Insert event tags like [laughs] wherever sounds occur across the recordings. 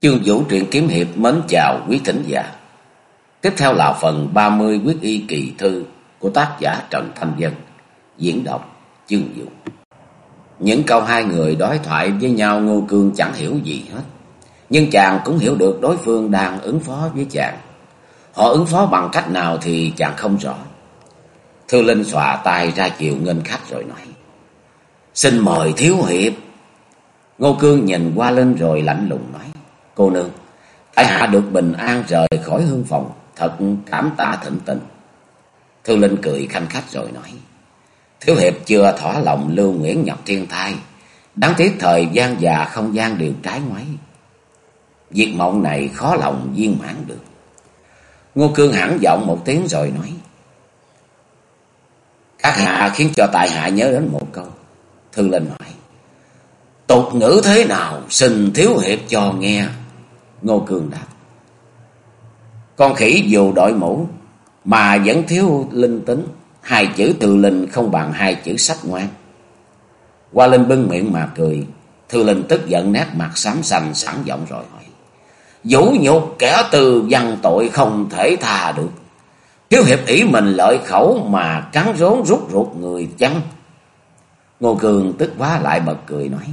Chương Vũ truyện kiếm hiệp mến chào quý thính giả. Tiếp theo là phần 30 quyết y kỳ thư của tác giả Trần Thanh Dân, diễn đọc Chương Vũ. Những câu hai người đối thoại với nhau Ngô Cương chẳng hiểu gì hết. Nhưng chàng cũng hiểu được đối phương đang ứng phó với chàng. Họ ứng phó bằng cách nào thì chàng không rõ. Thư Linh xòa tay ra chiều nghênh khách rồi nói. Xin mời Thiếu Hiệp. Ngô Cương nhìn qua lên rồi lạnh lùng nói. Cô nương, tại hạ được bình an rời khỏi hương phòng, thật cảm tạ thịnh tình. Thư Linh cười khanh khách rồi nói. Thiếu hiệp chưa thỏa lòng lưu Nguyễn nhập thiên thai. Đáng tiếc thời gian và không gian đều trái ngoáy. Việc mộng này khó lòng viên mãn được. Ngô Cương hẳn giọng một tiếng rồi nói. Các hạ khiến cho tại hạ nhớ đến một câu. Thư Linh hỏi. Tục ngữ thế nào xin thiếu hiệp cho nghe. Ngô Cường đáp. Con khỉ dù đội mũ mà vẫn thiếu linh tính. Hai chữ từ linh không bằng hai chữ sách ngoan. Hoa Linh bưng miệng mà cười. Thư Linh tức giận nét mặt xám xanh sẵn giọng rồi hỏi. Vũ nhục kẻ từ văn tội không thể tha được. Thiếu hiệp ý mình lợi khẩu mà cắn rốn rút ruột người chăng? Ngô Cường tức quá lại bật cười nói.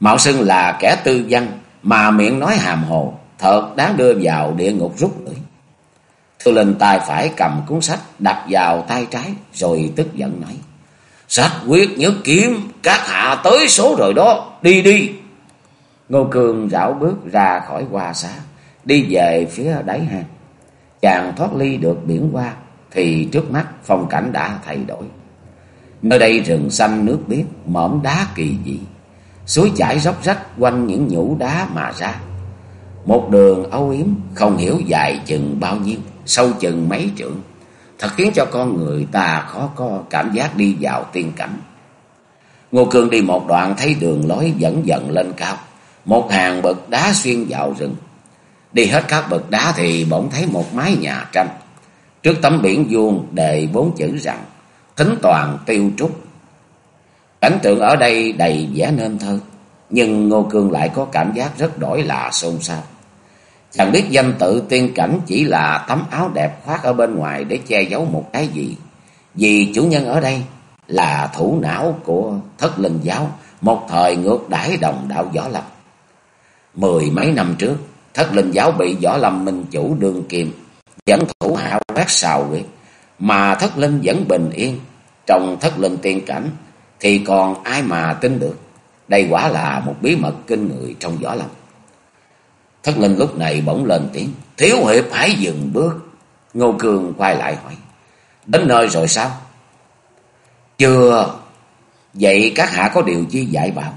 Mạo xưng là kẻ tư văn mà miệng nói hàm hồ, thật đáng đưa vào địa ngục rút lưỡi. Thư linh tay phải cầm cuốn sách đặt vào tay trái rồi tức giận nói. Sách quyết nhất kiếm, các hạ tới số rồi đó, đi đi. Ngô Cường rảo bước ra khỏi hoa xá, đi về phía đáy hang. Chàng thoát ly được biển hoa, thì trước mắt phong cảnh đã thay đổi. Nơi đây rừng xanh nước biếc, mỏm đá kỳ dị. Suối chảy róc rách quanh những nhũ đá mà ra. Một đường âu yếm không hiểu dài chừng bao nhiêu, sâu chừng mấy trượng. Thật khiến cho con người ta khó có cảm giác đi vào tiên cảnh. Ngô Cương đi một đoạn thấy đường lối dẫn dần lên cao. Một hàng bậc đá xuyên vào rừng. Đi hết các bậc đá thì bỗng thấy một mái nhà tranh. Trước tấm biển vuông đề bốn chữ rằng Thính toàn tiêu trúc Cảnh tượng ở đây đầy vẻ nên thơ, nhưng Ngô Cương lại có cảm giác rất đổi lạ xôn xao. Chẳng biết danh tự tiên cảnh chỉ là tấm áo đẹp khoác ở bên ngoài để che giấu một cái gì. Vì chủ nhân ở đây là thủ não của thất linh giáo, một thời ngược đãi đồng đạo Võ Lâm. Mười mấy năm trước, thất linh giáo bị Võ Lâm Minh Chủ đương kiềm, dẫn thủ hạ quét xào huyệt, mà thất linh vẫn bình yên. Trong thất linh tiên cảnh, thì còn ai mà tin được. Đây quả là một bí mật kinh người trong võ lâm. Thất linh lúc này bỗng lên tiếng. Thiếu hiệp hãy dừng bước. Ngô Cường quay lại hỏi. Đến nơi rồi sao? Chưa. Vậy các hạ có điều chi dạy bảo?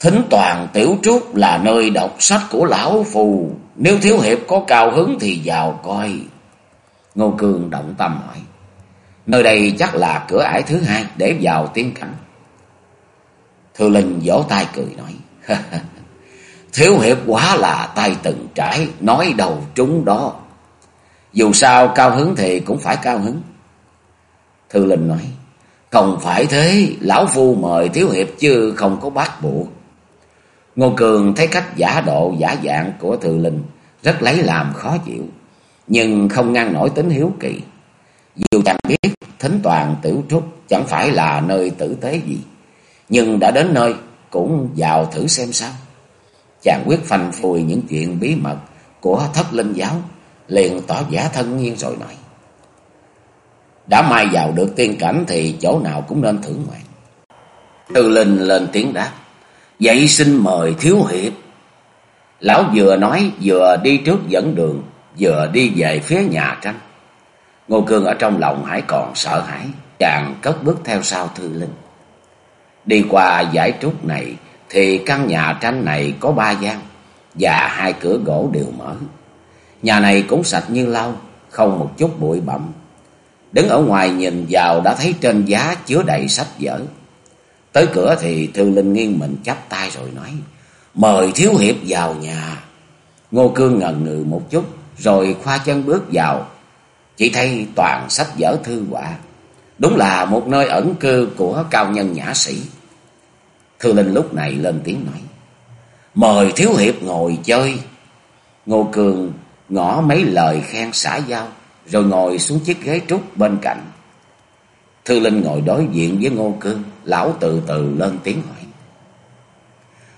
Thính toàn tiểu trúc là nơi đọc sách của lão phù. Nếu thiếu hiệp có cao hứng thì vào coi. Ngô Cường động tâm hỏi. Nơi đây chắc là cửa ải thứ hai để vào tiên cảnh. Thư Linh vỗ tay cười nói. [laughs] Thiếu hiệp quá là tay từng trải, nói đầu trúng đó. Dù sao cao hứng thì cũng phải cao hứng. Thư Linh nói. Không phải thế, lão phu mời thiếu hiệp chứ không có bắt buộc. Ngô Cường thấy cách giả độ giả dạng của Thư Linh rất lấy làm khó chịu, nhưng không ngăn nổi tính hiếu kỳ. Dù chẳng biết thính toàn tiểu trúc chẳng phải là nơi tử tế gì. Nhưng đã đến nơi cũng vào thử xem sao. Chàng quyết phanh phùi những chuyện bí mật của thất linh giáo. Liền tỏ vẻ thân nhiên rồi nói. Đã mai vào được tiên cảnh thì chỗ nào cũng nên thử ngoạn. Từ linh lên tiếng đáp. Vậy xin mời thiếu hiệp. Lão vừa nói vừa đi trước dẫn đường, vừa đi về phía nhà tranh. Ngô Cương ở trong lòng hãy còn sợ hãi, chàng cất bước theo sau Thư Linh. Đi qua giải trúc này thì căn nhà tranh này có ba gian và hai cửa gỗ đều mở. Nhà này cũng sạch như lau, không một chút bụi bặm. Đứng ở ngoài nhìn vào đã thấy trên giá chứa đầy sách vở. Tới cửa thì Thư Linh nghiêng mình chắp tay rồi nói, mời thiếu hiệp vào nhà. Ngô Cương ngần ngừ một chút, rồi khoa chân bước vào, chỉ thấy toàn sách vở thư quả Đúng là một nơi ẩn cư của cao nhân nhã sĩ. Thư Linh lúc này lên tiếng nói. Mời Thiếu Hiệp ngồi chơi. Ngô Cường ngỏ mấy lời khen xã giao, rồi ngồi xuống chiếc ghế trúc bên cạnh. Thư Linh ngồi đối diện với Ngô Cương, lão từ từ lên tiếng hỏi.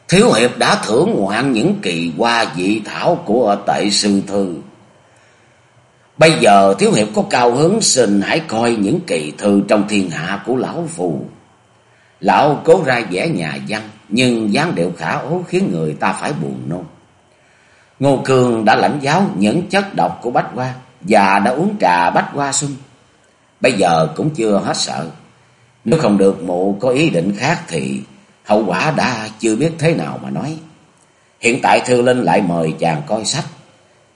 Thiếu Hiệp đã thưởng ngoạn những kỳ hoa dị thảo của tệ sư thư. Bây giờ Thiếu Hiệp có cao hứng xin hãy coi những kỳ thư trong thiên hạ của Lão Phù. Lão cố ra vẻ nhà văn, nhưng dáng điệu khả ố khiến người ta phải buồn nôn. Ngô Cường đã lãnh giáo những chất độc của bách hoa và đã uống trà bách hoa sung. Bây giờ cũng chưa hết sợ. Nếu không được mụ có ý định khác thì hậu quả đã chưa biết thế nào mà nói. Hiện tại Thư Linh lại mời chàng coi sách.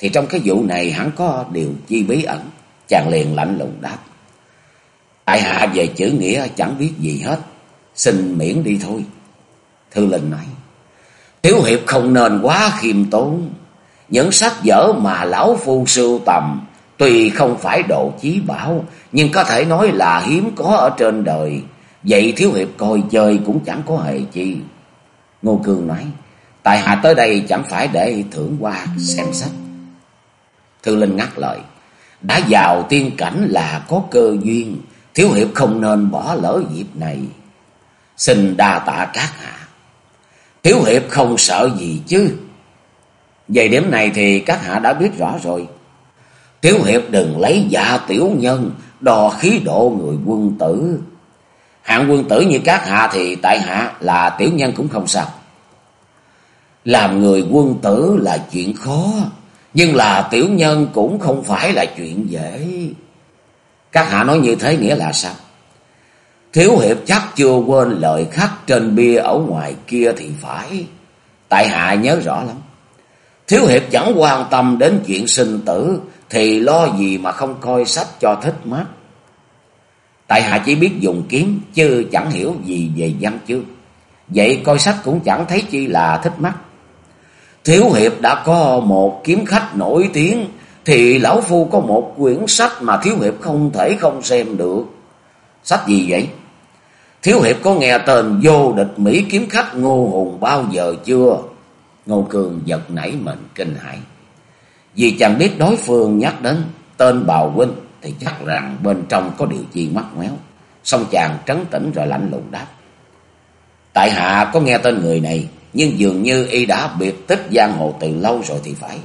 Thì trong cái vụ này hẳn có điều chi bí ẩn. Chàng liền lạnh lùng đáp. Tại hạ về chữ nghĩa chẳng biết gì hết. Xin miễn đi thôi. Thư Linh nói. Thiếu hiệp không nên quá khiêm tốn. Những sách vở mà lão phu sưu tầm tuy không phải độ chí bảo, nhưng có thể nói là hiếm có ở trên đời. Vậy thiếu hiệp coi chơi cũng chẳng có hề chi. Ngô Cương nói, tại hạ tới đây chẳng phải để thưởng qua xem sách. Thư Linh ngắt lời, đã vào tiên cảnh là có cơ duyên, thiếu hiệp không nên bỏ lỡ dịp này. Xin đa tạ các hạ. Thiếu hiệp không sợ gì chứ. Về điểm này thì các hạ đã biết rõ rồi. Thiếu hiệp đừng lấy dạ tiểu nhân đo khí độ người quân tử. Hạng quân tử như các hạ thì tại hạ là tiểu nhân cũng không sao. Làm người quân tử là chuyện khó, nhưng là tiểu nhân cũng không phải là chuyện dễ. Các hạ nói như thế nghĩa là sao? Thiếu hiệp chắc chưa quên lời khắc trên bia ở ngoài kia thì phải. Tại hạ nhớ rõ lắm. Thiếu hiệp chẳng quan tâm đến chuyện sinh tử, thì lo gì mà không coi sách cho thích mắt. Tại hạ chỉ biết dùng kiếm, chứ chẳng hiểu gì về văn chương. Vậy coi sách cũng chẳng thấy chi là thích mắt. Thiếu hiệp đã có một kiếm khách nổi tiếng thì lão phu có một quyển sách mà thiếu hiệp không thể không xem được. Sách gì vậy? Thiếu hiệp có nghe tên vô địch Mỹ kiếm khách Ngô Hùng bao giờ chưa? Ngô Cường giật nảy mình kinh hãi. Vì chẳng biết đối phương nhắc đến tên bào huynh thì chắc rằng bên trong có điều gì mắc méo. Xong chàng trấn tĩnh rồi lạnh lùng đáp. Tại hạ có nghe tên người này, nhưng dường như y đã biệt tích giang hồ từ lâu rồi thì phải.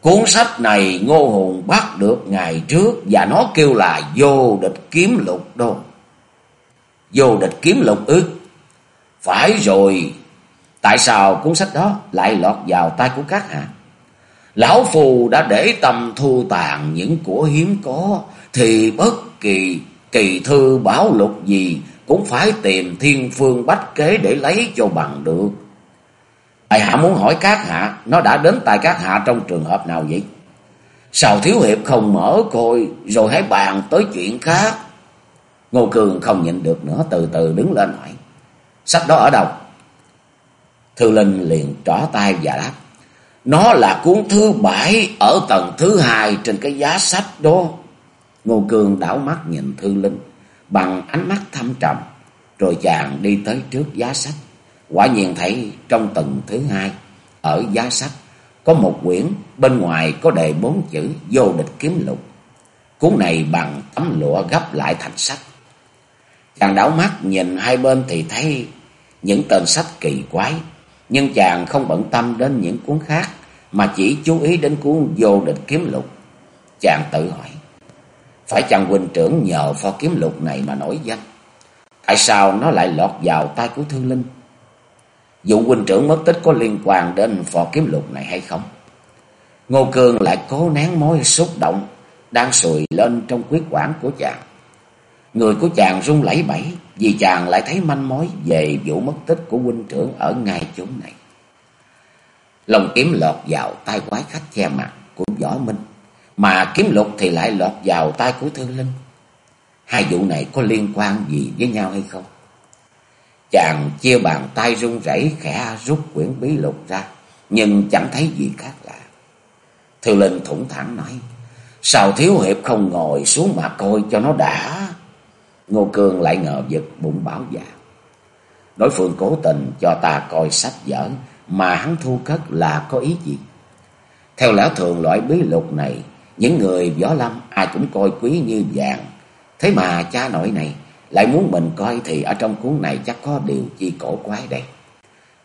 Cuốn sách này Ngô Hùng bắt được ngày trước và nó kêu là vô địch kiếm lục đô. Vô địch kiếm lục ư? Phải rồi, tại sao cuốn sách đó lại lọt vào tay của các hạ? Lão Phù đã để tâm thu tàn những của hiếm có, thì bất kỳ kỳ thư bảo lục gì cũng phải tìm thiên phương bách kế để lấy cho bằng được. Tài hạ muốn hỏi các hạ, nó đã đến tại các hạ trong trường hợp nào vậy? Sao thiếu hiệp không mở coi, rồi hãy bàn tới chuyện khác. Ngô Cường không nhịn được nữa, từ từ đứng lên hỏi. Sách đó ở đâu? Thư Linh liền trỏ tay và đáp. Nó là cuốn thứ bảy ở tầng thứ hai trên cái giá sách đó. Ngô Cường đảo mắt nhìn Thư Linh bằng ánh mắt thâm trầm. Rồi chàng đi tới trước giá sách. Quả nhiên thấy trong tầng thứ hai ở giá sách có một quyển bên ngoài có đề bốn chữ vô địch kiếm lục. Cuốn này bằng tấm lụa gấp lại thành sách. Chàng đảo mắt nhìn hai bên thì thấy những tên sách kỳ quái. Nhưng chàng không bận tâm đến những cuốn khác mà chỉ chú ý đến cuốn vô địch kiếm lục. Chàng tự hỏi, phải chàng huynh trưởng nhờ pho kiếm lục này mà nổi danh? Tại sao nó lại lọt vào tay của Thương Linh? Vụ huynh trưởng mất tích có liên quan đến phò kiếm lục này hay không? Ngô Cương lại cố nén mối xúc động đang sùi lên trong quyết quản của chàng. Người của chàng run lẩy bẩy vì chàng lại thấy manh mối về vụ mất tích của huynh trưởng ở ngay chỗ này. Lòng kiếm lọt vào tay quái khách che mặt của Võ Minh, mà kiếm lục thì lại lọt vào tay của Thương Linh. Hai vụ này có liên quan gì với nhau hay không? Chàng chia bàn tay run rẩy khẽ rút quyển bí lục ra, nhưng chẳng thấy gì khác lạ. thư Linh thủng thẳng nói, sao thiếu hiệp không ngồi xuống mà coi cho nó đã. Ngô Cương lại ngờ vực bụng bảo dạ. Đối phương cố tình cho ta coi sách vở mà hắn thu cất là có ý gì? Theo lẽ thường loại bí lục này, những người võ lâm ai cũng coi quý như vàng. Thế mà cha nội này lại muốn mình coi thì ở trong cuốn này chắc có điều chi cổ quái đây.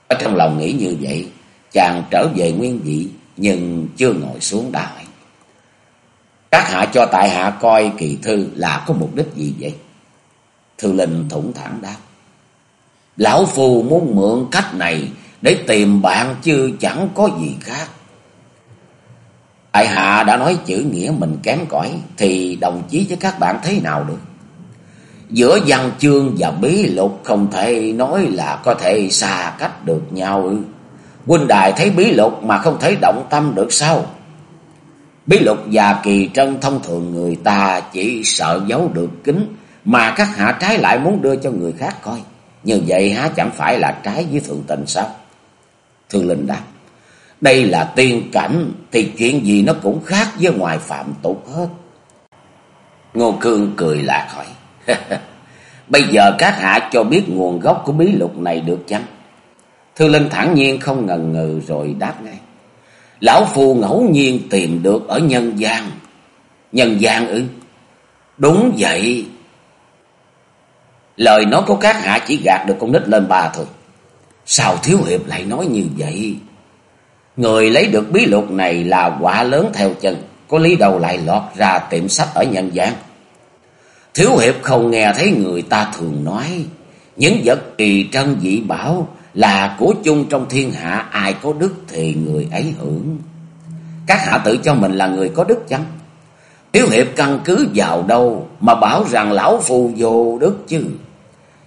Ở trong lòng nghĩ như vậy, chàng trở về nguyên vị nhưng chưa ngồi xuống đã hỏi. Các hạ cho tại hạ coi kỳ thư là có mục đích gì vậy? Thư linh thủng thẳng đáp. Lão Phu muốn mượn cách này để tìm bạn chứ chẳng có gì khác. Tại hạ đã nói chữ nghĩa mình kém cỏi, thì đồng chí với các bạn thế nào được? Giữa văn chương và bí lục không thể nói là có thể xa cách được nhau ư. Huynh đài thấy bí lục mà không thể động tâm được sao? Bí lục và kỳ trân thông thường người ta chỉ sợ giấu được kính mà các hạ trái lại muốn đưa cho người khác coi. Như vậy há chẳng phải là trái với thượng tình sao? Thương Linh đáp. Đây là tiên cảnh, thì chuyện gì nó cũng khác với ngoài phạm tục hết. Ngô Cương cười lạc hỏi. [laughs] Bây giờ các hạ cho biết nguồn gốc của bí lục này được chăng? Thư Linh thẳng nhiên không ngần ngừ rồi đáp ngay. Lão Phu ngẫu nhiên tìm được ở nhân gian. Nhân gian ư? Đúng vậy. Lời nói của các hạ chỉ gạt được con nít lên ba thôi. Sao Thiếu Hiệp lại nói như vậy? Người lấy được bí lục này là quả lớn theo chân. Có lý đầu lại lọt ra tiệm sách ở nhân gian. Thiếu Hiệp không nghe thấy người ta thường nói. Những vật kỳ trân dị bảo là của chung trong thiên hạ. Ai có đức thì người ấy hưởng. Các hạ tự cho mình là người có đức chăng? Thiếu Hiệp căn cứ vào đâu mà bảo rằng lão phù vô đức chứ?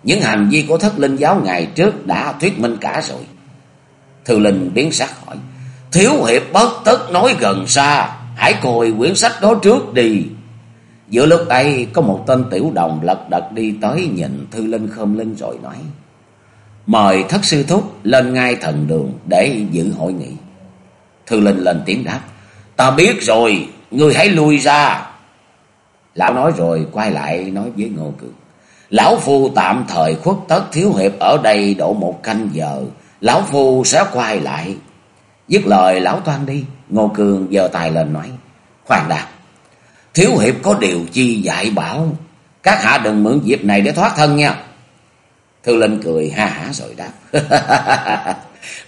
Những hành vi của thất linh giáo ngày trước đã thuyết minh cả rồi. Thư Linh biến sắc hỏi. Thiếu hiệp bất tất nói gần xa. Hãy coi quyển sách đó trước đi. Giữa lúc ấy có một tên tiểu đồng lật đật đi tới nhìn Thư Linh khom linh rồi nói. Mời thất sư thúc lên ngay thần đường để dự hội nghị. Thư Linh lên tiếng đáp. Ta biết rồi, ngươi hãy lui ra. Lão nói rồi quay lại nói với Ngô Cường. Lão Phu tạm thời khuất tất thiếu hiệp ở đây độ một canh giờ. Lão Phu sẽ quay lại. Dứt lời, lão toan đi. Ngô Cường giơ tay lên nói. Khoan đã. Thiếu hiệp có điều chi dạy bảo. Các hạ đừng mượn dịp này để thoát thân nha. Thư Linh cười ha hả rồi đáp. [laughs]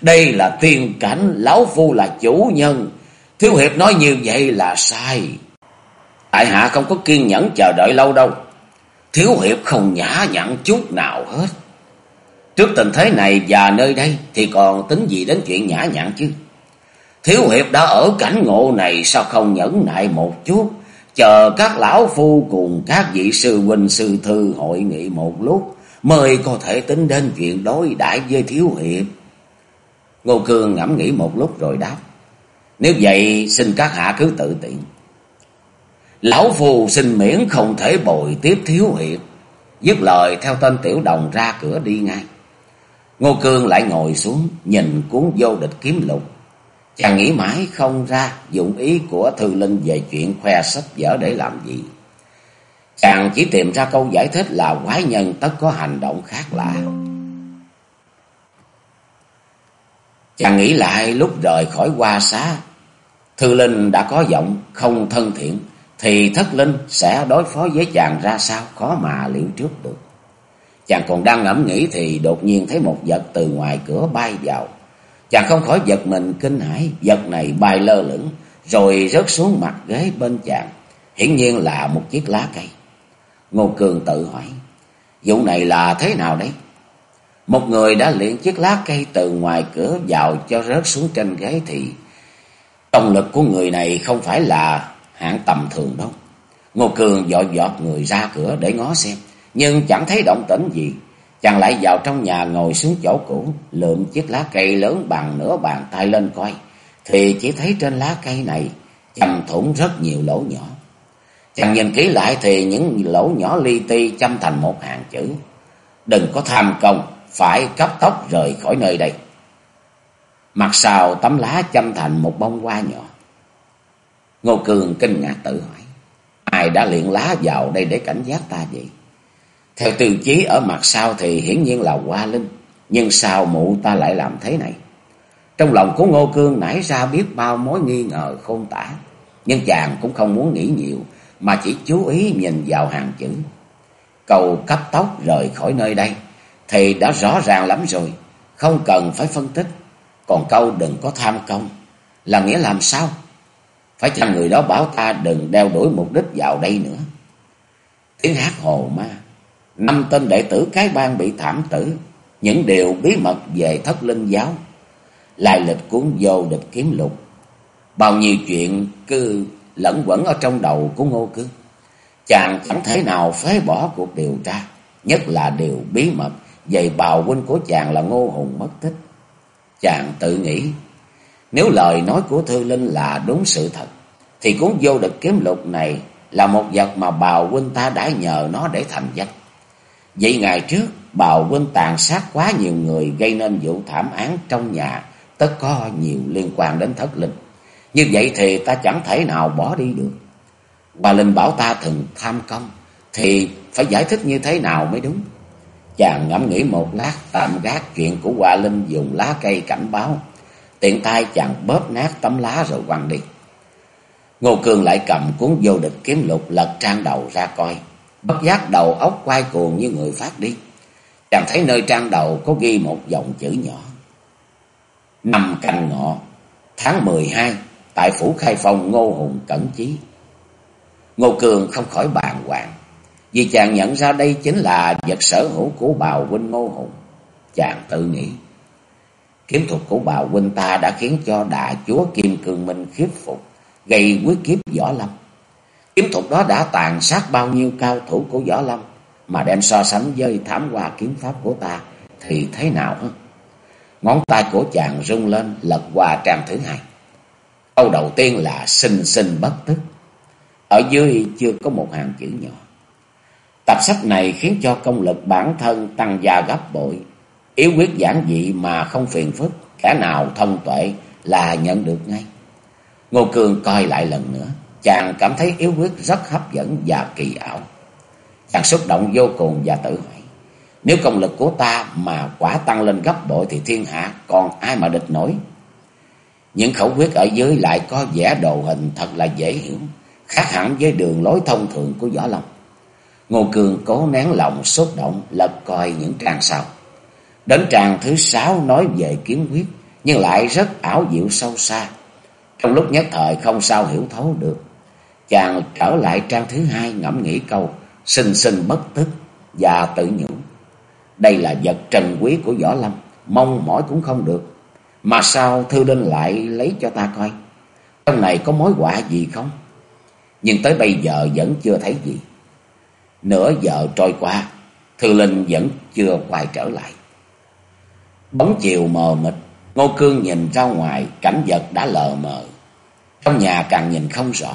Đây là tiên cảnh. Lão Phu là chủ nhân. Thiếu hiệp nói như vậy là sai. Tại hạ không có kiên nhẫn chờ đợi lâu đâu. Thiếu hiệp không nhã nhặn chút nào hết. Trước tình thế này và nơi đây thì còn tính gì đến chuyện nhã nhặn chứ. Thiếu hiệp đã ở cảnh ngộ này sao không nhẫn nại một chút. Chờ các lão phu cùng các vị sư huynh, sư thư hội nghị một lúc. Mới có thể tính đến chuyện đối đãi với thiếu hiệp. Ngô Cương ngẫm nghĩ một lúc rồi đáp. Nếu vậy, xin các hạ cứ tự tiện. Lão phu xin miễn không thể bồi tiếp thiếu hiệp. Dứt lời theo tên tiểu đồng ra cửa đi ngay. Ngô Cương lại ngồi xuống, nhìn cuốn vô địch kiếm lục. Chàng nghĩ mãi không ra dụng ý của Thư Linh về chuyện khoe sách vở để làm gì. Chàng chỉ tìm ra câu giải thích là quái nhân tất có hành động khác lạ. Chàng nghĩ lại lúc rời khỏi hoa xá. Thư Linh đã có giọng không thân thiện, thì thất linh sẽ đối phó với chàng ra sao khó mà liệu trước được. Chàng còn đang ngẫm nghĩ thì đột nhiên thấy một vật từ ngoài cửa bay vào. Chàng không khỏi giật mình kinh hãi, vật này bay lơ lửng rồi rớt xuống mặt ghế bên chàng, hiển nhiên là một chiếc lá cây. Ngô Cường tự hỏi, vụ này là thế nào đấy? Một người đã luyện chiếc lá cây từ ngoài cửa vào cho rớt xuống trên ghế thì công lực của người này không phải là hạng tầm thường đâu. Ngô Cường dội dọt người ra cửa để ngó xem, nhưng chẳng thấy động tĩnh gì. Chàng lại vào trong nhà ngồi xuống chỗ cũ, lượm chiếc lá cây lớn bằng nửa bàn tay lên coi, thì chỉ thấy trên lá cây này chầm thủng rất nhiều lỗ nhỏ. Chàng nhìn kỹ lại thì những lỗ nhỏ li ti châm thành một hàng chữ. Đừng có tham công, phải cấp tốc rời khỏi nơi đây. Mặt sau tấm lá châm thành một bông hoa nhỏ. Ngô Cường kinh ngạc tự hỏi. Ai đã luyện lá vào đây để cảnh giác ta vậy? Theo tiêu chí ở mặt sau thì hiển nhiên là Hoa Linh. Nhưng sao mụ ta lại làm thế này? Trong lòng của Ngô Cương nảy ra biết bao mối nghi ngờ khôn tả. Nhưng chàng cũng không muốn nghĩ nhiều, mà chỉ chú ý nhìn vào hàng chữ. Cầu cấp tốc rời khỏi nơi đây, thì đã rõ ràng lắm rồi, không cần phải phân tích. Còn câu đừng có tham công, là nghĩa làm sao? Phải chăng người đó bảo ta đừng đeo đuổi mục đích vào đây nữa? Tiếng hát hồ ma, năm tên đệ tử cái bang bị thảm tử, những điều bí mật về thất linh giáo, lai lịch cuốn vô địch kiếm lục. Bao nhiêu chuyện cứ lẫn quẩn ở trong đầu của Ngô Cương. Chàng chẳng thể nào phế bỏ cuộc điều tra, nhất là điều bí mật về bào huynh của chàng là Ngô Hùng mất tích. Chàng tự nghĩ, nếu lời nói của Thư Linh là đúng sự thật, thì cuốn vô địch kiếm lục này là một vật mà bào huynh ta đã nhờ nó để thành danh. Vậy ngày trước, bào huynh tàn sát quá nhiều người gây nên vụ thảm án trong nhà, tất có nhiều liên quan đến thất linh. Như vậy thì ta chẳng thể nào bỏ đi được. Bà Linh bảo ta thường tham công, thì phải giải thích như thế nào mới đúng. Chàng ngẫm nghĩ một lát tạm gác chuyện của Hoa Linh dùng lá cây cảnh báo. Tiện tay chàng bóp nát tấm lá rồi quăng đi. Ngô Cương lại cầm cuốn vô địch kiếm lục lật trang đầu ra coi. Bất giác đầu óc quay cuồng như người phát đi. Chàng thấy nơi trang đầu có ghi một dòng chữ nhỏ. Năm canh ngọ, tháng mười hai tại phủ khai phong Ngô Hùng Cẩn Chí. Ngô Cường không khỏi bàn hoàng, vì chàng nhận ra đây chính là vật sở hữu của bào huynh Ngô Hùng. Chàng tự nghĩ, kiếm thuật của bào huynh ta đã khiến cho đại chúa Kim Cương Minh khiếp phục, gây quyết kiếp Võ Lâm. Kiếm thuật đó đã tàn sát bao nhiêu cao thủ của Võ Lâm, mà đem so sánh với thảm hoa kiếm pháp của ta thì thế nào hả? Ngón tay của chàng rung lên lật qua trang thứ hai. Câu đầu tiên là sinh sinh bất tức. Ở dưới chưa có một hàng chữ nhỏ. Tập sách này khiến cho công lực bản thân tăng gia gấp bội. Yếu quyết giản dị mà không phiền phức. Kẻ nào thông tuệ là nhận được ngay. Ngô Cường coi lại lần nữa. Chàng cảm thấy yếu quyết rất hấp dẫn và kỳ ảo. Chàng xúc động vô cùng và tự hỏi. Nếu công lực của ta mà quả tăng lên gấp bội thì thiên hạ còn ai mà địch nổi. Những khẩu quyết ở dưới lại có vẻ đồ hình thật là dễ hiểu, khác hẳn với đường lối thông thường của Võ lòng. Ngô Cường cố nén lòng xúc động lật coi những trang sau. Đến trang thứ sáu nói về kiếm quyết, nhưng lại rất ảo diệu sâu xa. Trong lúc nhất thời không sao hiểu thấu được. Chàng trở lại trang thứ hai ngẫm nghĩ câu sinh sinh bất tức và tự nhủ. Đây là vật trần quý của Võ Lâm, mong mỏi cũng không được. Mà sao Thư Linh lại lấy cho ta coi? Trong này có mối họa gì không? Nhưng tới bây giờ vẫn chưa thấy gì. Nửa giờ trôi qua, Thư Linh vẫn chưa quay trở lại. Bóng chiều mờ mịt, Ngô Cương nhìn ra ngoài, cảnh vật đã lờ mờ. Trong nhà càng nhìn không rõ,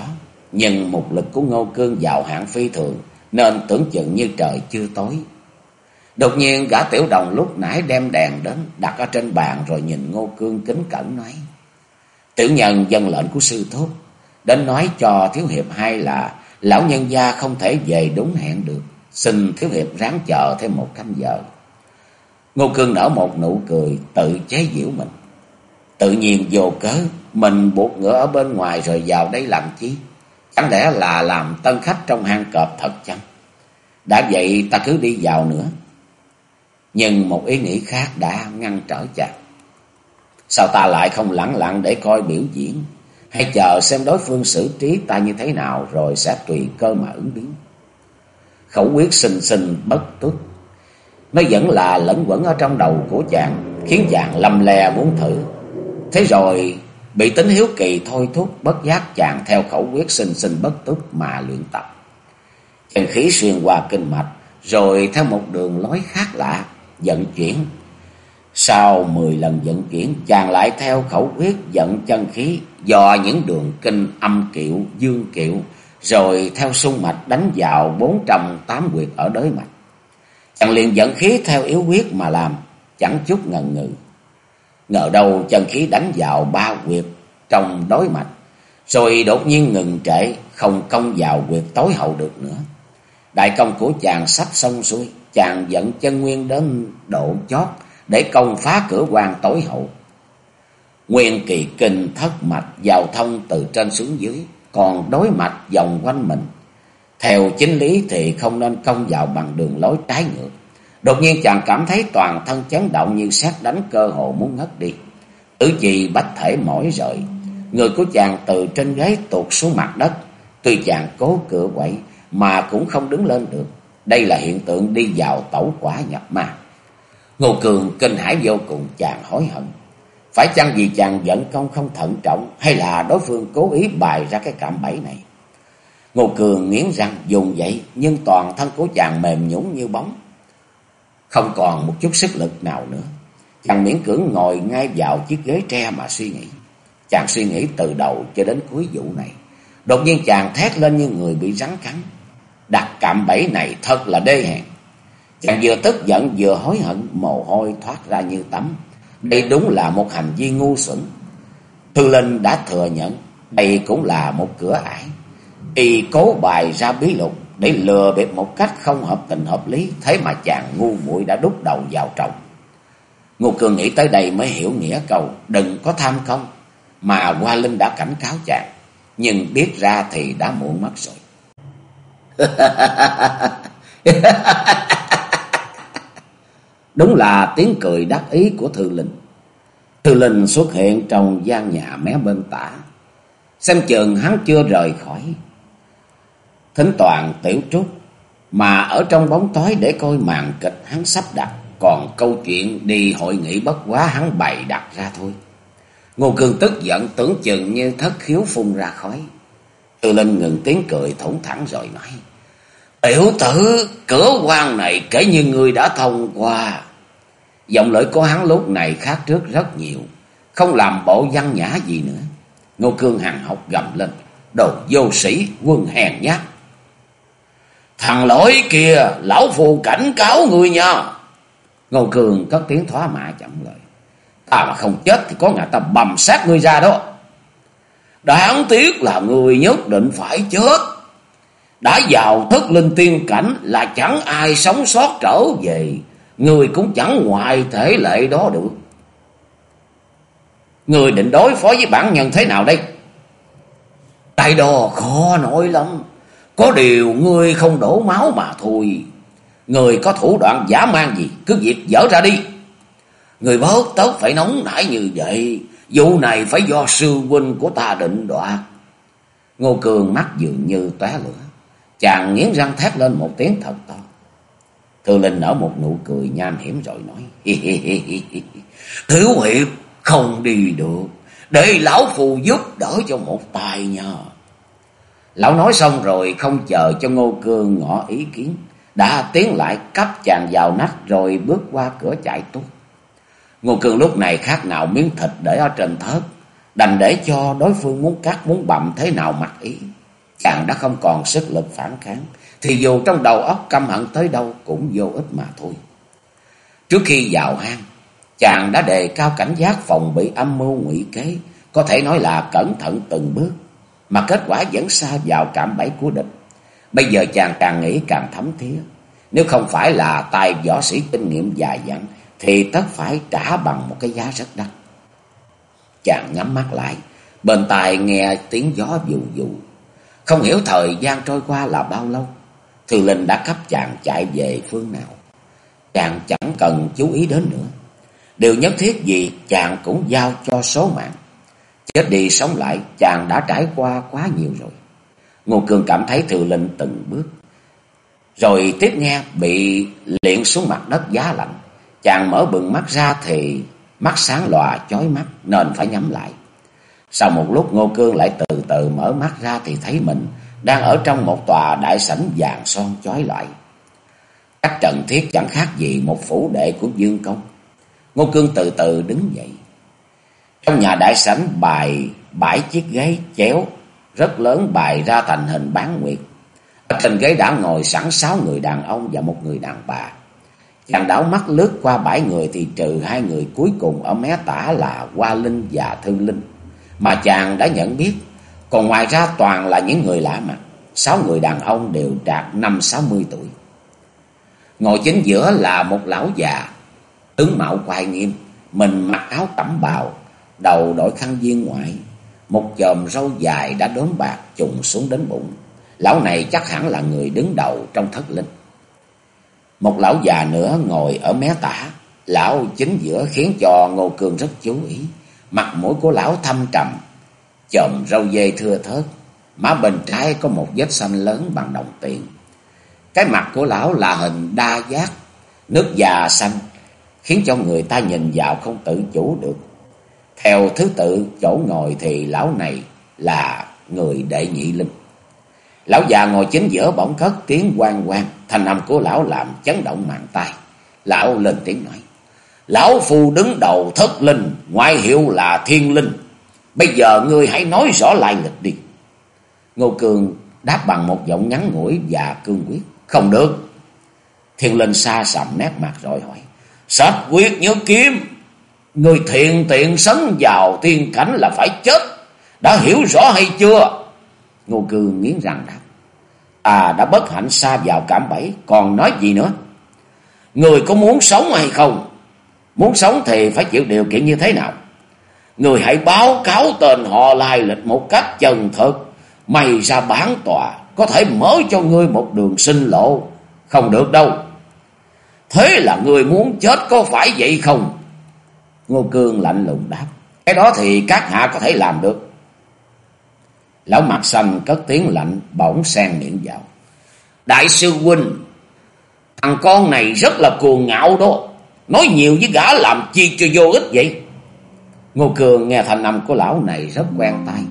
nhưng một lực của Ngô Cương vào hạng phi thường, nên tưởng chừng như trời chưa tối. Đột nhiên gã tiểu đồng lúc nãy đem đèn đến đặt ở trên bàn rồi nhìn Ngô Cương kính cẩn nói. Tiểu nhân dân lệnh của sư thúc đến nói cho Thiếu Hiệp hay là lão nhân gia không thể về đúng hẹn được. Xin Thiếu Hiệp ráng chờ thêm một canh giờ. Ngô Cương nở một nụ cười tự chế giễu mình. Tự nhiên vô cớ, mình buộc ngựa ở bên ngoài rồi vào đây làm chi? Chẳng lẽ là làm tân khách trong hang cọp thật chăng? Đã vậy ta cứ đi vào nữa. Nhưng một ý nghĩ khác đã ngăn trở chàng. Sao ta lại không lặng lặng để coi biểu diễn? Hay chờ xem đối phương xử trí ta như thế nào rồi sẽ tùy cơ mà ứng biến. Khẩu quyết sinh sinh bất tuất. Nó vẫn là lẫn quẩn ở trong đầu của chàng, khiến chàng lầm lè muốn thử. Thế rồi bị tính hiếu kỳ thôi thúc bất giác chàng theo khẩu quyết sinh sinh bất túc mà luyện tập. Chân khí xuyên qua kinh mạch, rồi theo một đường lối khác lạ, vận chuyển. Sau mười lần vận chuyển, chàng lại theo khẩu quyết vận chân khí dò những đường kinh âm kiệu, dương kiệu, rồi theo sung mạch đánh vào bốn trăm tám quyệt ở đới mạch. Chàng liền dẫn khí theo yếu quyết mà làm, chẳng chút ngần ngừ. Ngờ đâu chân khí đánh vào ba quyệt trong đối mạch, rồi đột nhiên ngừng trệ, không công vào quyệt tối hậu được nữa. Đại công của chàng sắp xong xuôi, chàng dẫn chân nguyên đến độ chót, để công phá cửa quan tối hậu. Nguyên kỳ kinh thất mạch giao thông từ trên xuống dưới, còn đối mạch vòng quanh mình. Theo chính lý thì không nên công vào bằng đường lối trái ngược. Đột nhiên chàng cảm thấy toàn thân chấn động như sát đánh cơ hồ muốn ngất đi. Tử chi bách thể mỏi rời. Người của chàng từ trên ghế tuột xuống mặt đất. Tuy chàng cố cửa quậy, mà cũng không đứng lên được. Đây là hiện tượng đi vào tẩu quả nhập ma. Ngô Cường kinh hãi vô cùng, chàng hối hận. Phải chăng vì chàng giận công không thận trọng, hay là đối phương cố ý bài ra cái cạm bẫy này? Ngô Cường nghiến răng dùng dậy nhưng toàn thân của chàng mềm nhũn như bóng. Không còn một chút sức lực nào nữa. Chàng miễn cưỡng ngồi ngay vào chiếc ghế tre mà suy nghĩ. Chàng suy nghĩ từ đầu cho đến cuối vụ này. Đột nhiên chàng thét lên như người bị rắn cắn. Đặt cạm bẫy này thật là đê hèn. Chàng vừa tức giận vừa hối hận, mồ hôi thoát ra như tắm. Đây đúng là một hành vi ngu xuẩn. Thư Linh đã thừa nhận, đây cũng là một cửa ải. Y cố bài ra bí lục để lừa bịp một cách không hợp tình hợp lý, thế mà chàng ngu muội đã đút đầu vào trọng. Ngô Cường nghĩ tới đây mới hiểu nghĩa câu, đừng có tham công, mà Hoa Linh đã cảnh cáo chàng, nhưng biết ra thì đã muộn mất rồi. [laughs] Đúng là tiếng cười đắc ý của Thư Linh. Thư Linh xuất hiện trong gian nhà mé bên tả. Xem chừng hắn chưa rời khỏi. Thính toàn tiểu trúc mà ở trong bóng tối để coi màn kịch hắn sắp đặt. Còn câu chuyện đi hội nghị bất quá hắn bày đặt ra thôi. Ngô Cương tức giận tưởng chừng như thất khiếu phun ra khói. Tư Linh ngừng tiếng cười thủng thẳng rồi nói. Tiểu tử, cửa quan này kể như ngươi đã thông qua. Giọng lưỡi của hắn lúc này khác trước rất nhiều, không làm bộ văn nhã gì nữa. Ngô Cương hằng học gầm lên, đồ vô sĩ, quân hèn nhát. Thằng lỗi kia, lão phù cảnh cáo người nha. Ngô cường cất tiếng thoá mạ chậm lời. Ta mà không chết thì có ngài ta bầm sát ngươi ra đó. Đáng tiếc là người nhất định phải chết. Đã vào thức linh tiên cảnh là chẳng ai sống sót trở về. Người cũng chẳng ngoài thể lệ đó được. Người định đối phó với bản nhân thế nào đây? đại đồ khó nổi lắm. Có điều ngươi không đổ máu mà thôi. Người có thủ đoạn giả mang gì, cứ việc dở ra đi. Người bớt tất phải nóng nảy như vậy. Vụ này phải do sư huynh của ta định đoạt. Ngô Cường mắt dường như tóe lửa. Chàng nghiến răng thét lên một tiếng thật to. Thư Linh nở một nụ cười nham hiểm rồi nói. Thiếu hiệp không đi được. Để lão phù giúp đỡ cho một tài nhờ. Lão nói xong rồi không chờ cho Ngô Cương ngỏ ý kiến. Đã tiến lại cắp chàng vào nách rồi bước qua cửa chạy tuốt. Ngô Cương lúc này khác nào miếng thịt để ở trên thớt. Đành để cho đối phương muốn cắt muốn bậm thế nào mặc ý. Chàng đã không còn sức lực phản kháng. Thì dù trong đầu óc căm hận tới đâu cũng vô ích mà thôi. Trước khi vào hang, chàng đã đề cao cảnh giác phòng bị âm mưu ngụy kế. Có thể nói là cẩn thận từng bước. Mà kết quả vẫn xa vào cạm bẫy của địch. Bây giờ chàng càng nghĩ càng thấm thía. Nếu không phải là tài võ sĩ kinh nghiệm dài dặn thì tất phải trả bằng một cái giá rất đắt. Chàng nhắm mắt lại, bên tai nghe tiếng gió dụ dụ. Không hiểu thời gian trôi qua là bao lâu. Thư Linh đã cấp chàng chạy về phương nào. Chàng chẳng cần chú ý đến nữa. Điều nhất thiết gì chàng cũng giao cho số mạng. Chết đi, sống lại, chàng đã trải qua quá nhiều rồi. Ngô Cường cảm thấy thừa Linh từng bước. Rồi tiếp nghe, bị liện xuống mặt đất giá lạnh. Chàng mở bừng mắt ra thì mắt sáng lòa, chói mắt, nên phải nhắm lại. Sau một lúc, Ngô Cương lại từ từ mở mắt ra thì thấy mình đang ở trong một tòa đại sảnh vàng son chói loại. Các trần thiết chẳng khác gì một phủ đệ của Dương Công. Ngô Cương từ từ đứng dậy. Trong nhà đại sảnh bài bãi chiếc ghế chéo rất lớn bài ra thành hình bán nguyệt. Ở trên ghế đã ngồi sẵn sáu người đàn ông và một người đàn bà. Chàng đảo mắt lướt qua bãi người thì trừ hai người cuối cùng ở mé tả là Hoa Linh và Thư Linh. Mà chàng đã nhận biết, còn ngoài ra toàn là những người lạ mặt. Sáu người đàn ông đều đạt năm sáu mươi tuổi. Ngồi chính giữa là một lão già, Tướng mạo quai nghiêm, mình mặc áo tẩm bào, đầu đội khăn viên ngoại, một chòm râu dài đã đốm bạc trùng xuống đến bụng. Lão này chắc hẳn là người đứng đầu trong thất linh. Một lão già nữa ngồi ở mé tả, lão chính giữa khiến cho Ngô Cương rất chú ý. Mặt mũi của lão thâm trầm, chòm râu dê thưa thớt, má bên trái có một vết xanh lớn bằng đồng tiền. Cái mặt của lão là hình đa giác, nước già xanh, khiến cho người ta nhìn vào không tự chủ được. Theo thứ tự chỗ ngồi thì lão này là người đệ nhị linh. Lão già ngồi chính giữa bỗng cất tiếng quang quang, thanh âm của lão làm chấn động màn tai. Lão lên tiếng nói: "Lão phu đứng đầu thất linh, ngoại hiệu là Thiên Linh. Bây giờ ngươi hãy nói rõ lại lịch đi." Ngô Cường đáp bằng một giọng ngắn ngủi và cương quyết: "Không được." Thiên Linh xa sầm nét mặt rồi hỏi: "Sách quyết nhớ kiếm, người thiện tiện sấn vào tiên cảnh là phải chết, đã hiểu rõ hay chưa?" Ngô Cương nghiến răng đáp. À đã bất hạnh xa vào cảm bẫy, còn nói gì nữa? Người có muốn sống hay không? Muốn sống thì phải chịu điều kiện như thế nào? Người hãy báo cáo tên họ lai lịch một cách chân thực. Mày ra bán tòa, có thể mở cho ngươi một đường sinh lộ. Không được đâu. Thế là người muốn chết có phải vậy không? Ngô Cương lạnh lùng đáp. Cái đó thì các hạ có thể làm được. Lão mặt xanh cất tiếng lạnh bỗng sen miệng vào. Đại sư huynh, thằng con này rất là cuồng ngạo đó. Nói nhiều với gã làm chi cho vô ích vậy? Ngô Cường nghe thành âm của lão này rất quen tai.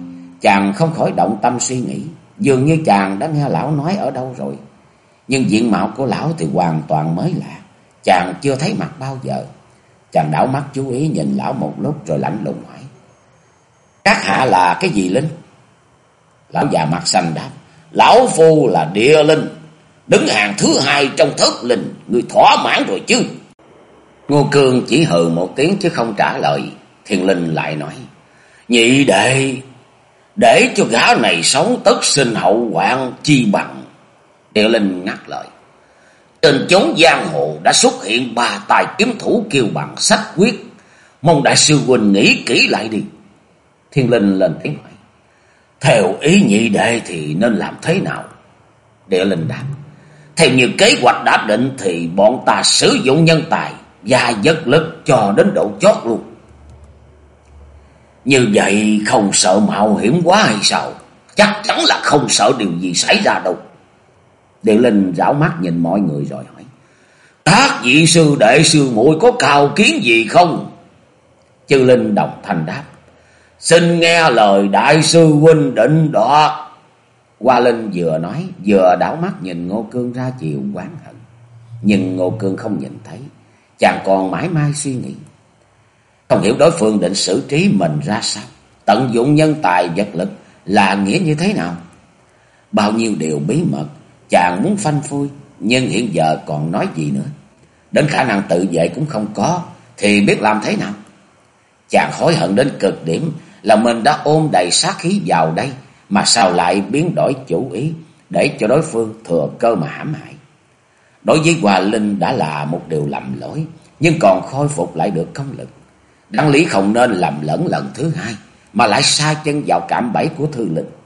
Chàng không khỏi động tâm suy nghĩ. Dường như chàng đã nghe lão nói ở đâu rồi. Nhưng diện mạo của lão thì hoàn toàn mới lạ. Chàng chưa thấy mặt bao giờ. Chàng đảo mắt chú ý nhìn lão một lúc rồi lạnh lùng hỏi. Các hạ là cái gì Linh? Lão già mặt xanh đáp. Lão phu là địa linh. Đứng hàng thứ hai trong thất linh. Người thỏa mãn rồi chứ. Ngô Cương chỉ hừ một tiếng chứ không trả lời. Thiên linh lại nói. Nhị đệ. Để cho gã này sống tất sinh hậu hoạn chi bằng. Địa linh ngắt lời. Trên chốn giang hồ đã xuất hiện ba tài kiếm thủ kiêu bằng sách quyết. Mong đại sư huynh nghĩ kỹ lại đi. Thiên linh lên tiếng hỏi. Theo ý nhị đệ thì nên làm thế nào? Địa linh đáp. Theo như kế hoạch đã định thì bọn ta sử dụng nhân tài và vật lực cho đến độ chót luôn. Như vậy không sợ mạo hiểm quá hay sao? Chắc chắn là không sợ điều gì xảy ra đâu. Địa linh rảo mắt nhìn mọi người rồi hỏi. Các vị sư đệ sư muội có cao kiến gì không? Chư Linh đồng thành đáp. Xin nghe lời đại sư huynh định đoạt. Hoa Linh vừa nói, vừa đảo mắt nhìn Ngô Cương ra chiều quán hận. Nhưng Ngô Cương không nhìn thấy. Chàng còn mãi mai suy nghĩ. Không hiểu đối phương định xử trí mình ra sao. Tận dụng nhân tài vật lực là nghĩa như thế nào. Bao nhiêu điều bí mật chàng muốn phanh phui. Nhưng hiện giờ còn nói gì nữa. Đến khả năng tự vệ cũng không có. Thì biết làm thế nào. Chàng hối hận đến cực điểm là mình đã ôm đầy sát khí vào đây, mà sao lại biến đổi chủ ý để cho đối phương thừa cơ mà hãm hại. Đối với Hòa Linh đã là một điều lầm lỗi, nhưng còn khôi phục lại được công lực. Đáng lý không nên lầm lẫn lần thứ hai, mà lại sa chân vào cạm bẫy của Thư lịch.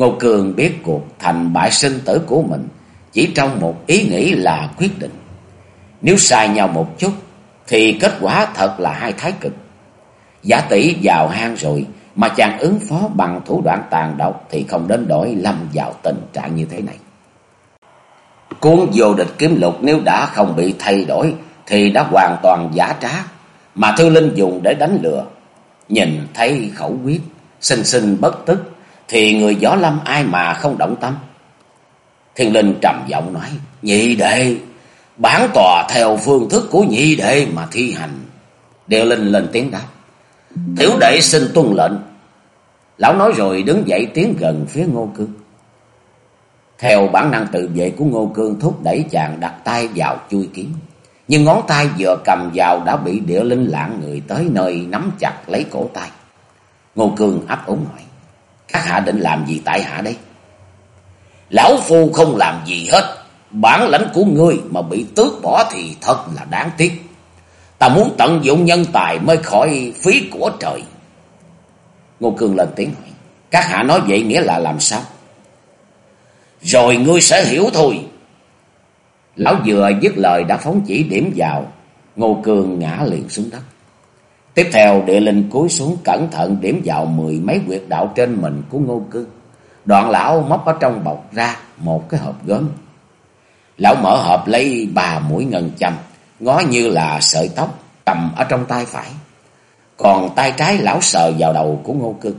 Ngô Cường biết cuộc thành bại sinh tử của mình chỉ trong một ý nghĩ là quyết định. Nếu sai nhau một chút, thì kết quả thật là hai thái cực. Giả tỷ vào hang rồi mà chàng ứng phó bằng thủ đoạn tàn độc thì không đến đổi lâm vào tình trạng như thế này. Cuốn vô địch kiếm lục nếu đã không bị thay đổi thì đã hoàn toàn giả trá mà Thư Linh dùng để đánh lừa. Nhìn thấy khẩu quyết, sinh sinh bất tức thì người gió lâm ai mà không động tâm. Thiên Linh trầm giọng nói, nhị đệ, bản tòa theo phương thức của nhị đệ mà thi hành. Điều Linh lên tiếng đáp. Tiểu đệ xin tuân lệnh. Lão nói rồi đứng dậy tiến gần phía Ngô Cương. Theo bản năng tự vệ của Ngô Cương thúc đẩy chàng đặt tay vào chui kiếm. Nhưng ngón tay vừa cầm vào đã bị địa linh lạng người tới nơi nắm chặt lấy cổ tay. Ngô Cương ấp úng hỏi. Các hạ định làm gì tại hạ đây? Lão Phu không làm gì hết. Bản lãnh của ngươi mà bị tước bỏ thì thật là đáng tiếc. Ta muốn tận dụng nhân tài mới khỏi phí của trời. Ngô Cương lên tiếng hỏi. Các hạ nói vậy nghĩa là làm sao? Rồi ngươi sẽ hiểu thôi. Lão vừa dứt lời đã phóng chỉ điểm vào. Ngô Cương ngã liền xuống đất. Tiếp theo địa linh cúi xuống cẩn thận điểm vào mười mấy quyệt đạo trên mình của Ngô Cương. Đoạn lão móc ở trong bọc ra một cái hộp gớm. Lão mở hộp lấy ba mũi ngân châm, ngó như là sợi tóc, cầm ở trong tay phải. Còn tay trái lão sờ vào đầu của Ngô Cương.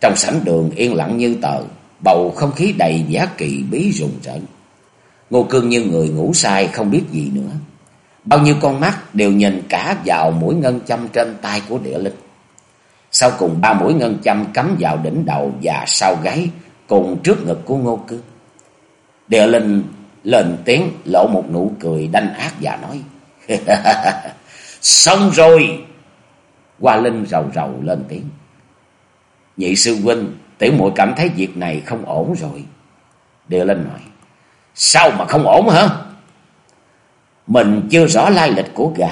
Trong sảnh đường yên lặng như tờ, bầu không khí đầy giá kỳ bí rùng rợn. Ngô Cương như người ngủ say không biết gì nữa. Bao nhiêu con mắt đều nhìn cả vào mũi ngân châm trên tay của địa linh. Sau cùng ba mũi ngân châm cắm vào đỉnh đầu và sau gáy cùng trước ngực của Ngô Cương. Địa linh lên tiếng lộ một nụ cười đanh ác và nói. [laughs] Xong rồi! Hoa Linh rầu rầu lên tiếng. Nhị sư huynh, tiểu muội cảm thấy việc này không ổn rồi. Địa Linh nói. Sao mà không ổn hả? Mình chưa rõ lai lịch của gã.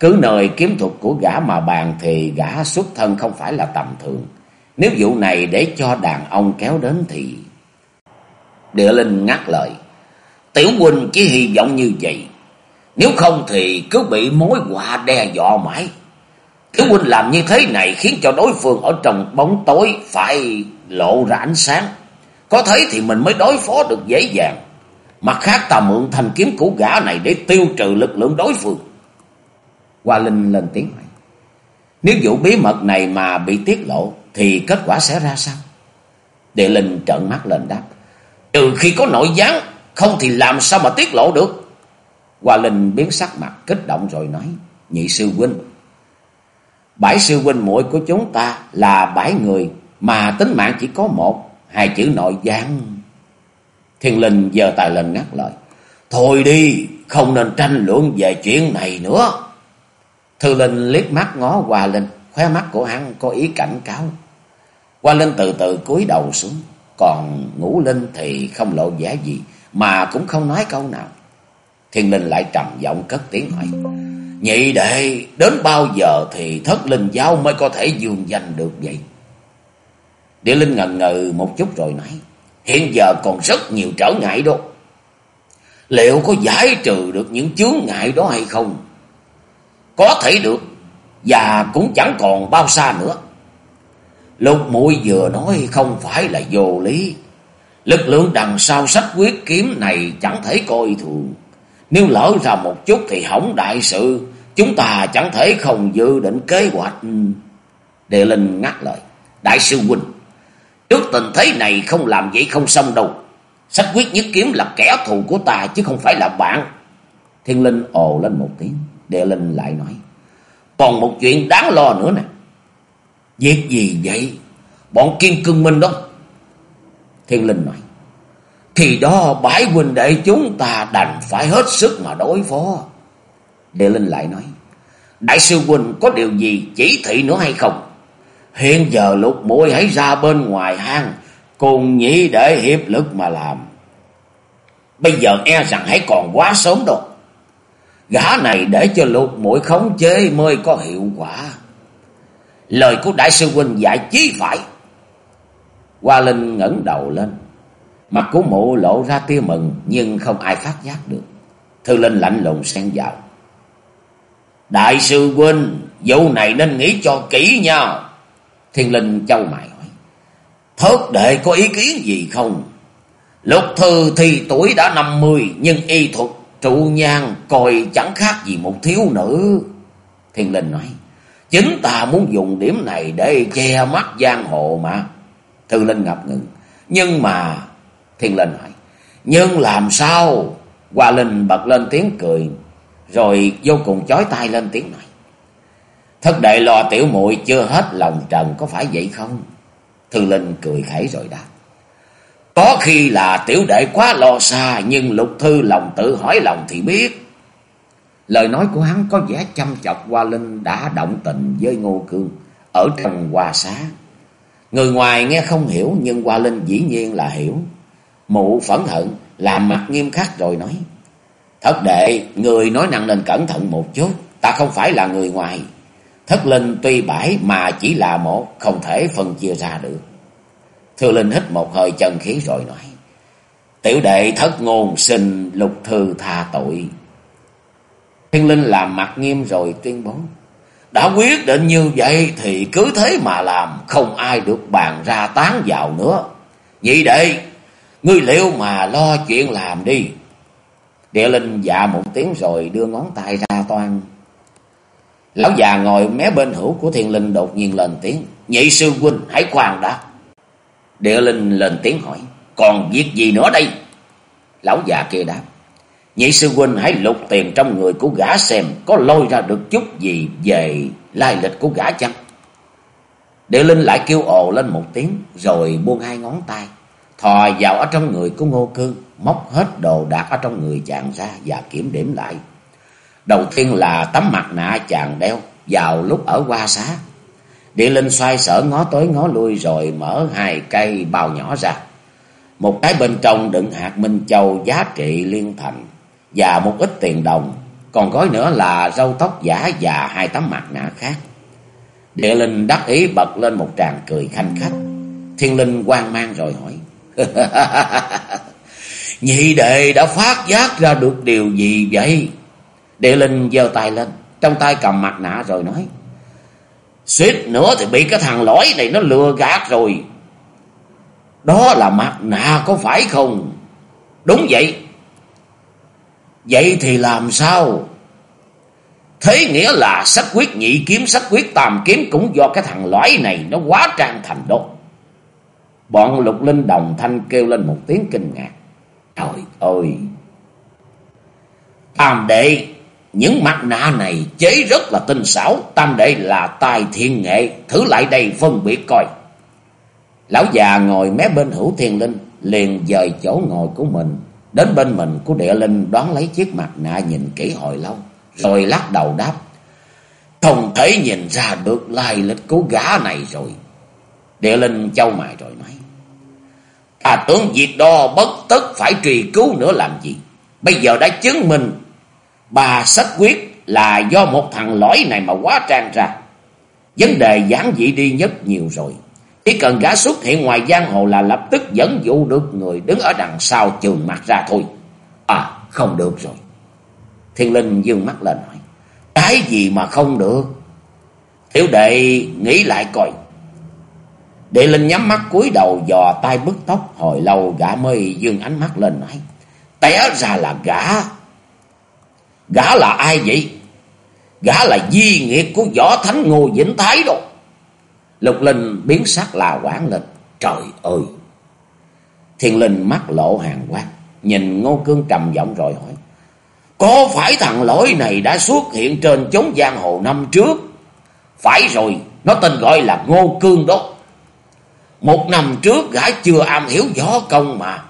Cứ nơi kiếm thuật của gã mà bàn thì gã xuất thân không phải là tầm thường. Nếu vụ này để cho đàn ông kéo đến thì... Địa Linh ngắt lời. Tiểu huynh chỉ hy vọng như vậy. Nếu không thì cứ bị mối họa đe dọa mãi. Tiểu huynh làm như thế này khiến cho đối phương ở trong bóng tối phải lộ ra ánh sáng. Có thế thì mình mới đối phó được dễ dàng. Mặt khác ta mượn thanh kiếm của gã này để tiêu trừ lực lượng đối phương. Hoa Linh lên tiếng hỏi. Nếu vụ bí mật này mà bị tiết lộ thì kết quả sẽ ra sao? Địa Linh trợn mắt lên đáp. Trừ khi có nội gián, không thì làm sao mà tiết lộ được? Hoa Linh biến sắc mặt kích động rồi nói. Nhị sư huynh. Bảy sư huynh muội của chúng ta là bảy người mà tính mạng chỉ có một. Hai chữ nội gián Thiên Linh giờ tài lên ngắt lời. Thôi đi, không nên tranh luận về chuyện này nữa. Thư Linh liếc mắt ngó qua Linh, khóe mắt của hắn có ý cảnh cáo. qua Linh từ từ cúi đầu xuống, còn Ngũ Linh thì không lộ vẻ gì, mà cũng không nói câu nào. Thiên Linh lại trầm giọng cất tiếng hỏi. Nhị đệ, đến bao giờ thì thất linh giáo mới có thể dương danh được vậy? Địa Linh ngần ngừ một chút rồi nói. Hiện giờ còn rất nhiều trở ngại đó. Liệu có giải trừ được những chướng ngại đó hay không? Có thể được. Và cũng chẳng còn bao xa nữa. Lục mũi vừa nói không phải là vô lý. Lực lượng đằng sau sách quyết kiếm này chẳng thể coi thường. Nếu lỡ ra một chút thì hỏng đại sự. Chúng ta chẳng thể không dự định kế hoạch. Địa Linh ngắt lời. Đại sư Huynh. Trước tình thế này không làm vậy không xong đâu. Sách quyết nhất kiếm là kẻ thù của ta, chứ không phải là bạn. Thiên Linh ồ lên một tiếng. Địa Linh lại nói. Còn một chuyện đáng lo nữa nè. Việc gì vậy? Bọn Kim Cương Minh đó. Thiên Linh nói. Thì đó, bãi huynh đệ chúng ta đành phải hết sức mà đối phó. Địa Linh lại nói. Đại sư huynh có điều gì chỉ thị nữa hay không? Hiện giờ lục mũi hãy ra bên ngoài hang, cùng nhĩ để hiệp lực mà làm. Bây giờ e rằng hãy còn quá sớm đâu. Gã này để cho lục mũi khống chế mới có hiệu quả. Lời của đại sư huynh dạy chí phải. Hoa Linh ngẩng đầu lên. Mặt của mụ lộ ra tia mừng nhưng không ai phát giác được. Thư Linh lạnh lùng xen vào. Đại sư huynh, vụ này nên nghĩ cho kỹ nha. Thiên Linh châu mày hỏi. thớt đệ có ý kiến gì không? Lục thư thì tuổi đã 50 nhưng y thuật trụ nhang coi chẳng khác gì một thiếu nữ. Thiên Linh nói. Chính ta muốn dùng điểm này để che mắt giang hồ mà. Thư Linh ngập ngừng. Nhưng mà... Thiên Linh hỏi. Nhưng làm sao? Hoa Linh bật lên tiếng cười. Rồi vô cùng chói tai lên tiếng nói. Thất đệ lo tiểu muội chưa hết lòng trần có phải vậy không? Thư Linh cười khẩy rồi đáp. Có khi là tiểu đệ quá lo xa nhưng lục thư lòng tự hỏi lòng thì biết. Lời nói của hắn có vẻ chăm chọc qua Linh đã động tình với Ngô Cương ở trong hòa xá. Người ngoài nghe không hiểu nhưng Hoa Linh dĩ nhiên là hiểu. Mụ phẫn hận làm mặt nghiêm khắc rồi nói. Thất đệ, người nói năng nên cẩn thận một chút. ta không phải là người ngoài. Thất linh tuy bãi mà chỉ là một, không thể phân chia ra được. Thư Linh hít một hơi chân khí rồi nói. Tiểu đệ thất ngôn xin lục thư tha tội. Thiên Linh làm mặt nghiêm rồi tuyên bố. Đã quyết định như vậy thì cứ thế mà làm, không ai được bàn ra tán vào nữa. Vậy đệ, ngươi liệu mà lo chuyện làm đi. Địa Linh dạ một tiếng rồi đưa ngón tay ra toan. Lão già ngồi mé bên hữu của Thiên Linh đột nhiên lên tiếng. Nhị sư huynh hãy khoan đã. Địa Linh lên tiếng hỏi. Còn việc gì nữa đây? Lão già kia đáp. Nhị sư huynh hãy lục tìm trong người của gã xem có lôi ra được chút gì về lai lịch của gã chăng? Địa Linh lại kêu ồ lên một tiếng rồi buông hai ngón tay. Thò vào ở trong người của Ngô Cương, móc hết đồ đạc ở trong người chàng ra và kiểm điểm lại. Đầu tiên là tấm mặt nạ chàng đeo vào lúc ở qua xá. Địa Linh xoay sở ngó tới ngó lui rồi mở hai cây bao nhỏ ra. Một cái bên trong đựng hạt minh châu giá trị liên thành và một ít tiền đồng. Còn gói nữa là râu tóc giả và hai tấm mặt nạ khác. Địa Linh đắc ý bật lên một tràng cười khanh khách. Thiên Linh quan mang rồi hỏi. [laughs] Nhị đệ đã phát giác ra được điều gì vậy? Địa Linh giơ tay lên, trong tay cầm mặt nạ rồi nói. Suýt nữa thì bị cái thằng lõi này nó lừa gạt rồi. Đó là mặt nạ có phải không? Đúng vậy. Vậy thì làm sao? Thế nghĩa là sách quyết nhị kiếm, sách quyết tam kiếm cũng do cái thằng lõi này nó quá trang thành đó. Bọn lục linh đồng thanh kêu lên một tiếng kinh ngạc. Trời ơi! Tam đệ, những mặt nạ này chế rất là tinh xảo. Tam đệ là tài thiên nghệ, thử lại đây phân biệt coi. Lão già ngồi mé bên hữu thiên linh, liền dời chỗ ngồi của mình. Đến bên mình của địa linh đoán lấy chiếc mặt nạ nhìn kỹ hồi lâu. Rồi lắc đầu đáp. Không thể nhìn ra được lai lịch của gã này rồi. Địa linh châu mày rồi nói. Ta tưởng việc đó bất tất phải trì cứu nữa làm gì. Bây giờ đã chứng minh bà sách quyết là do một thằng lõi này mà quá trang ra. Vấn đề giản dị đi nhất nhiều rồi. Chỉ cần gã xuất hiện ngoài giang hồ là lập tức dẫn dụ được người đứng ở đằng sau trường mặt ra thôi. À, không được rồi. Thiên Linh dương mắt lên hỏi. Cái gì mà không được? Tiểu đệ nghĩ lại coi. Đệ Linh nhắm mắt cúi đầu dò tay bứt tóc. Hồi lâu gã mới dương ánh mắt lên nói. Té ra là gã. Gã là ai vậy? Gã là di nghiệt của võ thánh Ngô Vĩnh Thái đâu. Lục Linh biến sắc là quảng lên. Trời ơi! Thiên Linh mắt lộ hàng quát. Nhìn Ngô Cương trầm giọng rồi hỏi. Có phải thằng lỗi này đã xuất hiện trên chốn giang hồ năm trước? Phải rồi, nó tên gọi là Ngô Cương đó. Một năm trước gã chưa am hiểu võ công mà.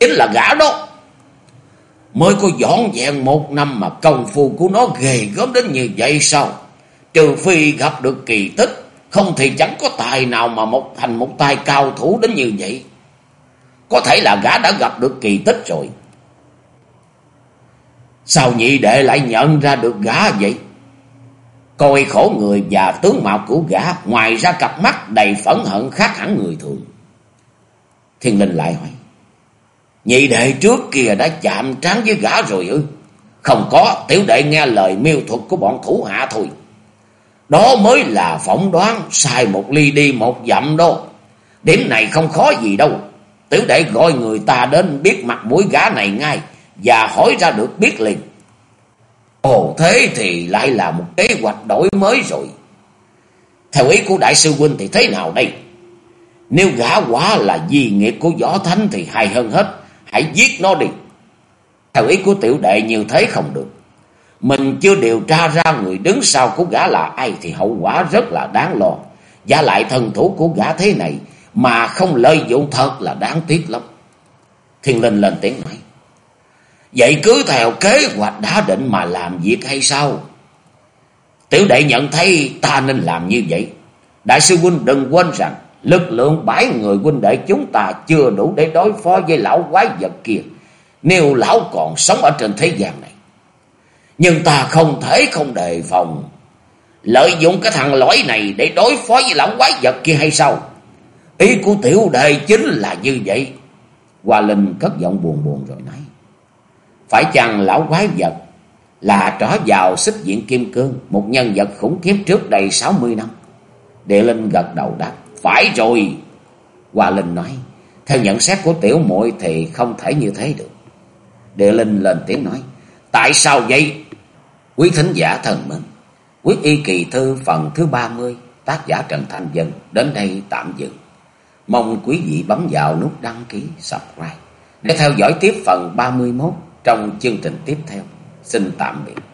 Chính là gã đó. Mới có dọn dẹn một năm mà công phu của nó ghê gớm đến như vậy sao? Trừ phi gặp được kỳ tích. Không thì chẳng có tài nào mà một thành một tài cao thủ đến như vậy. Có thể là gã đã gặp được kỳ tích rồi. Sao nhị đệ lại nhận ra được gã vậy? Coi khổ người và tướng mạo của gã, ngoài ra cặp mắt đầy phẫn hận khác hẳn người thường. Thiên Linh lại hỏi. Nhị đệ trước kia đã chạm trán với gã rồi ư? Không có, tiểu đệ nghe lời miêu thuật của bọn thủ hạ thôi. Đó mới là phỏng đoán sai một ly đi một dặm đó. Điểm này không khó gì đâu. Tiểu đệ gọi người ta đến biết mặt mũi gã này ngay và hỏi ra được biết liền. Ồ thế thì lại là một kế hoạch đổi mới rồi. Theo ý của đại sư huynh thì thế nào đây? Nếu gã quả là di nghiệp của võ thánh thì hay hơn hết. Hãy giết nó đi. Theo ý của tiểu đệ, như thế không được. Mình chưa điều tra ra người đứng sau của gã là ai thì hậu quả rất là đáng lo. Và lại thần thủ của gã thế này, mà không lợi dụng thật là đáng tiếc lắm. Thiên Linh lên tiếng nói. Vậy cứ theo kế hoạch đã định mà làm việc hay sao? Tiểu đệ nhận thấy ta nên làm như vậy. Đại sư huynh đừng quên rằng lực lượng bảy người huynh đệ chúng ta chưa đủ để đối phó với lão quái vật kia. Nếu lão còn sống ở trên thế gian này. Nhưng ta không thể không đề phòng. Lợi dụng cái thằng lõi này để đối phó với lão quái vật kia hay sao? Ý của tiểu đệ chính là như vậy. Hoa Linh cất giọng buồn buồn rồi nói. Phải chăng lão quái vật là trở vào xích diện kim cương, một nhân vật khủng khiếp trước đây 60 năm? Địa Linh gật đầu đáp. Phải rồi. Hoa Linh nói. Theo nhận xét của tiểu muội thì không thể như thế được. Địa Linh lên tiếng nói. Tại sao vậy? Quý thính giả thần mến. Quyết y kỳ thư phần thứ 30. Tác giả Trần Thanh Dân. Đến đây tạm dừng. Mong quý vị bấm vào nút đăng ký, subscribe. Để theo dõi tiếp phần 31 trong chương trình tiếp theo. Xin tạm biệt.